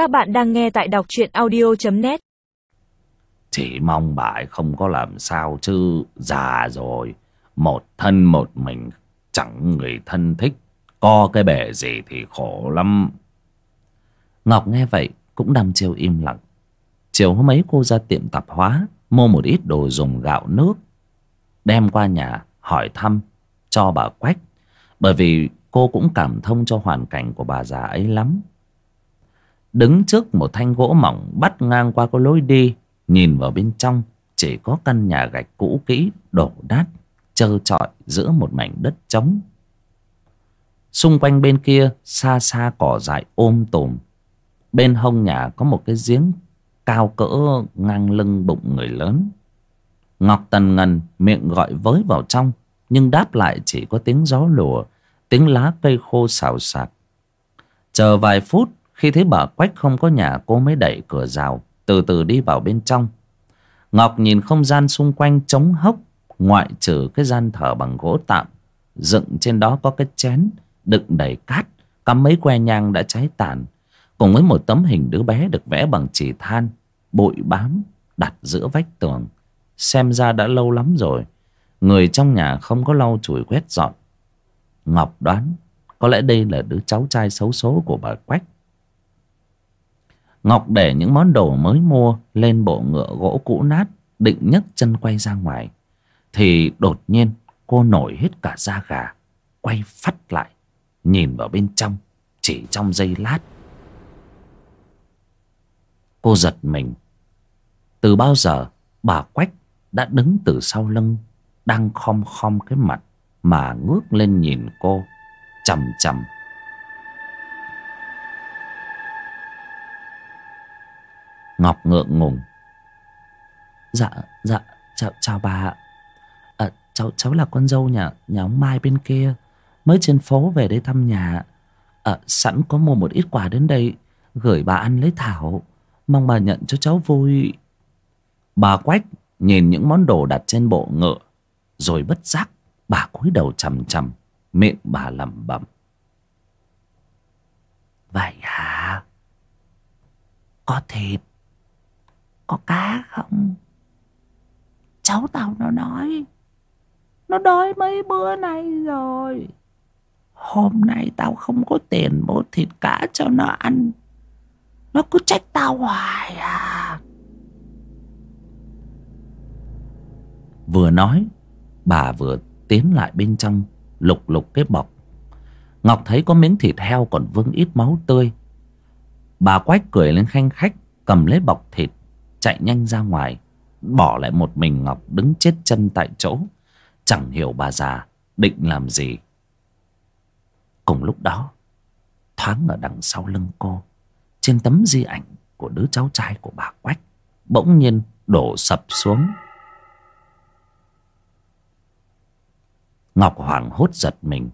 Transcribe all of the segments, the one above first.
Các bạn đang nghe tại đọc truyện audio.net Chỉ mong bà ấy không có làm sao chứ, già rồi. Một thân một mình, chẳng người thân thích. Co cái bể gì thì khổ lắm. Ngọc nghe vậy, cũng đăm chiêu im lặng. Chiều hôm ấy cô ra tiệm tạp hóa, Mua một ít đồ dùng gạo nước. Đem qua nhà, hỏi thăm, cho bà Quách. Bởi vì cô cũng cảm thông cho hoàn cảnh của bà già ấy lắm. Đứng trước một thanh gỗ mỏng bắt ngang qua cái lối đi, Nhìn vào bên trong, chỉ có căn nhà gạch cũ kỹ đổ đát trơ trọi giữa một mảnh đất trống. Xung quanh bên kia, xa xa cỏ dại ôm tùm Bên hông nhà có một cái giếng cao cỡ ngang lưng bụng người lớn. Ngọc Tần Ngần miệng gọi với vào trong, Nhưng đáp lại chỉ có tiếng gió lùa, Tiếng lá cây khô xào xạc. Chờ vài phút khi thấy bà Quách không có nhà, Cô mới đẩy cửa rào, Từ từ đi vào bên trong. Ngọc nhìn không gian xung quanh trống hốc, Ngoại trừ cái gian thờ bằng gỗ tạm. Dựng trên đó có cái chén, Đựng đầy cát, Cắm mấy que nhang đã cháy tàn. Cùng với một tấm hình đứa bé được vẽ bằng chỉ than, Bụi bám, Đặt giữa vách tường. Xem ra đã lâu lắm rồi, Người trong nhà không có lau chùi quét dọn. Ngọc đoán, Có lẽ đây là đứa cháu trai xấu số của bà Quách. Ngọc để những món đồ mới mua Lên bộ ngựa gỗ cũ nát, Định nhấc chân quay ra ngoài. Thì đột nhiên, cô nổi hết cả da gà, Quay phát lại, Nhìn vào bên trong, Chỉ trong giây lát. Cô giật mình. Từ bao giờ, bà Quách đã đứng từ sau lưng, Đang khom khom cái mặt Mà ngước lên nhìn cô Chầm chầm Ngọc ngượng ngùng. Dạ dạ chào, chào bà à, cháu, cháu là con dâu nhà, nhà ông Mai bên kia Mới trên phố về đây thăm nhà à, Sẵn có mua một ít quà đến đây Gửi bà ăn lấy thảo. Mong bà nhận cho cháu vui. Bà Quách nhìn những món đồ đặt trên bộ ngựa Rồi bất giác Bà cúi đầu chầm chầm Miệng bà lẩm bẩm. Vậy hả? Có thịt có cá không? Cháu tao nó nói, Nó đói mấy bữa nay rồi. Hôm nay tao không có tiền mua thịt cá cho nó ăn. Nó cứ trách tao hoài à. Vừa nói, Bà vừa tiến lại bên trong, Lục lục cái bọc. Ngọc thấy có miếng thịt heo còn vương ít máu tươi. Bà quách cười lên khanh khách, Cầm lấy bọc thịt Chạy nhanh ra ngoài, Bỏ lại một mình Ngọc đứng chết chân tại chỗ. Chẳng hiểu bà già Định làm gì. Cùng lúc đó, Thoáng ở đằng sau lưng cô, Trên tấm di ảnh của đứa cháu trai của bà Quách, Bỗng nhiên đổ sập xuống. Ngọc hoảng hốt giật mình.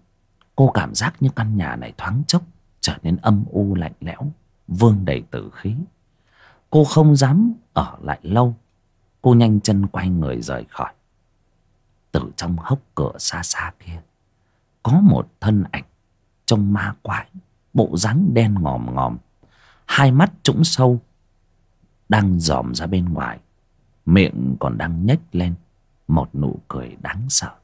Cô cảm giác như căn nhà này thoáng chốc Trở nên âm u lạnh lẽo, Vương đầy tử khí. Cô không dám ở lại lâu. Cô nhanh chân quay người rời khỏi. Từ trong hốc cửa xa xa kia, Có một thân ảnh Trông ma quái, Bộ dáng đen ngòm ngòm. Hai mắt trũng sâu, Đang dòm ra bên ngoài. Miệng còn đang nhếch lên, Một nụ cười đáng sợ.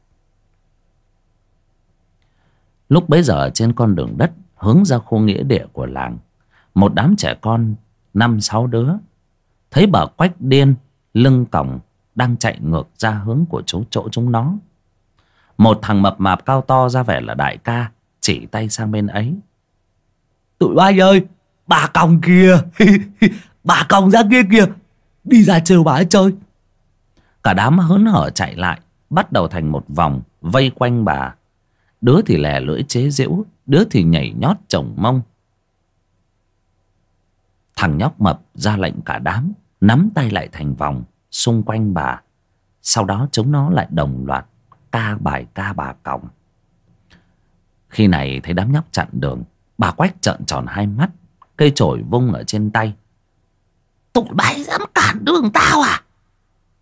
Lúc bấy giờ trên con đường đất Hướng ra khu nghĩa địa của làng, Một đám trẻ con Năm sáu đứa. Thấy bà quách điên Lưng còng Đang chạy ngược ra hướng của chỗ chỗ chúng nó. Một thằng mập mạp cao to ra vẻ là đại ca Chỉ tay sang bên ấy. Tụi bay ơi, Bà còng kìa Bà còng ra kia kìa, Đi ra trêu bà ấy chơi. Cả đám hớn hở chạy lại, Bắt đầu thành một vòng Vây quanh bà. Đứa thì lè lưỡi chế giễu, Đứa thì nhảy nhót chồng mông. Thằng nhóc mập ra lệnh cả đám, Nắm tay lại thành vòng, Xung quanh bà. Sau đó chúng nó lại đồng loạt, Ca bài ca bà còng. Khi này thấy đám nhóc chặn đường, Bà quách trợn tròn hai mắt, Cây chổi vung ở trên tay. Tụi bay dám cản đường tao à?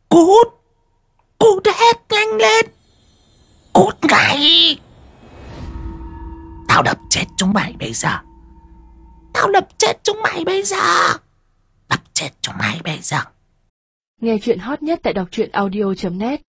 Cút! Cút hết nhanh lên! Cút ngay! Tao đập chết chúng mày bây giờ tao đập chết chúng mày bây giờ? Đập chết chúng mày bây giờ. Nghe chuyện hot nhất tại đọc truyện audio.net